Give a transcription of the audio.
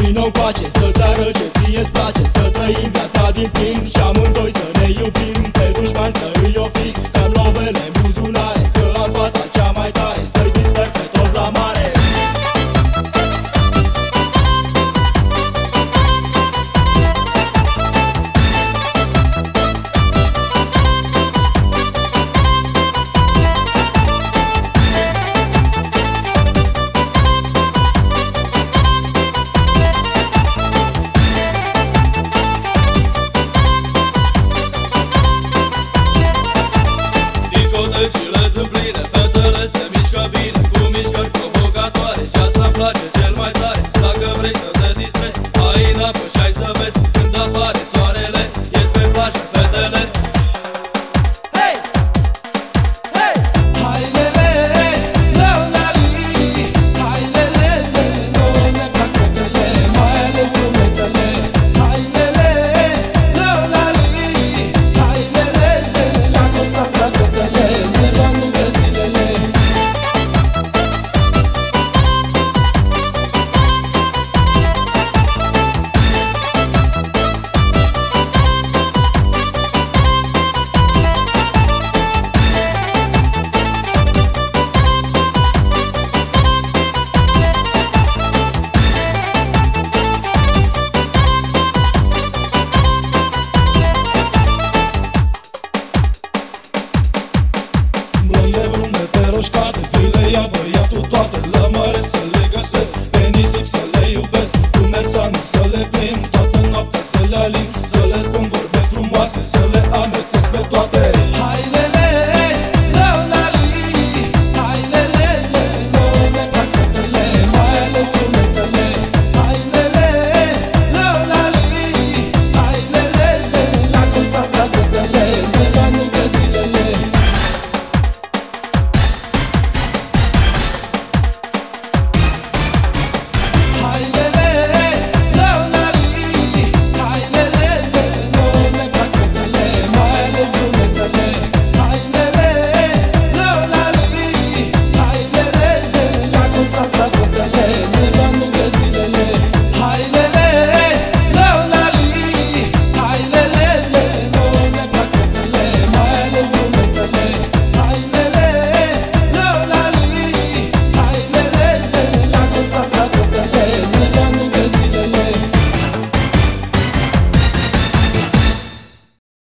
Vino coace, să-ți arăt ce ție-ți place Să trăim viața din plin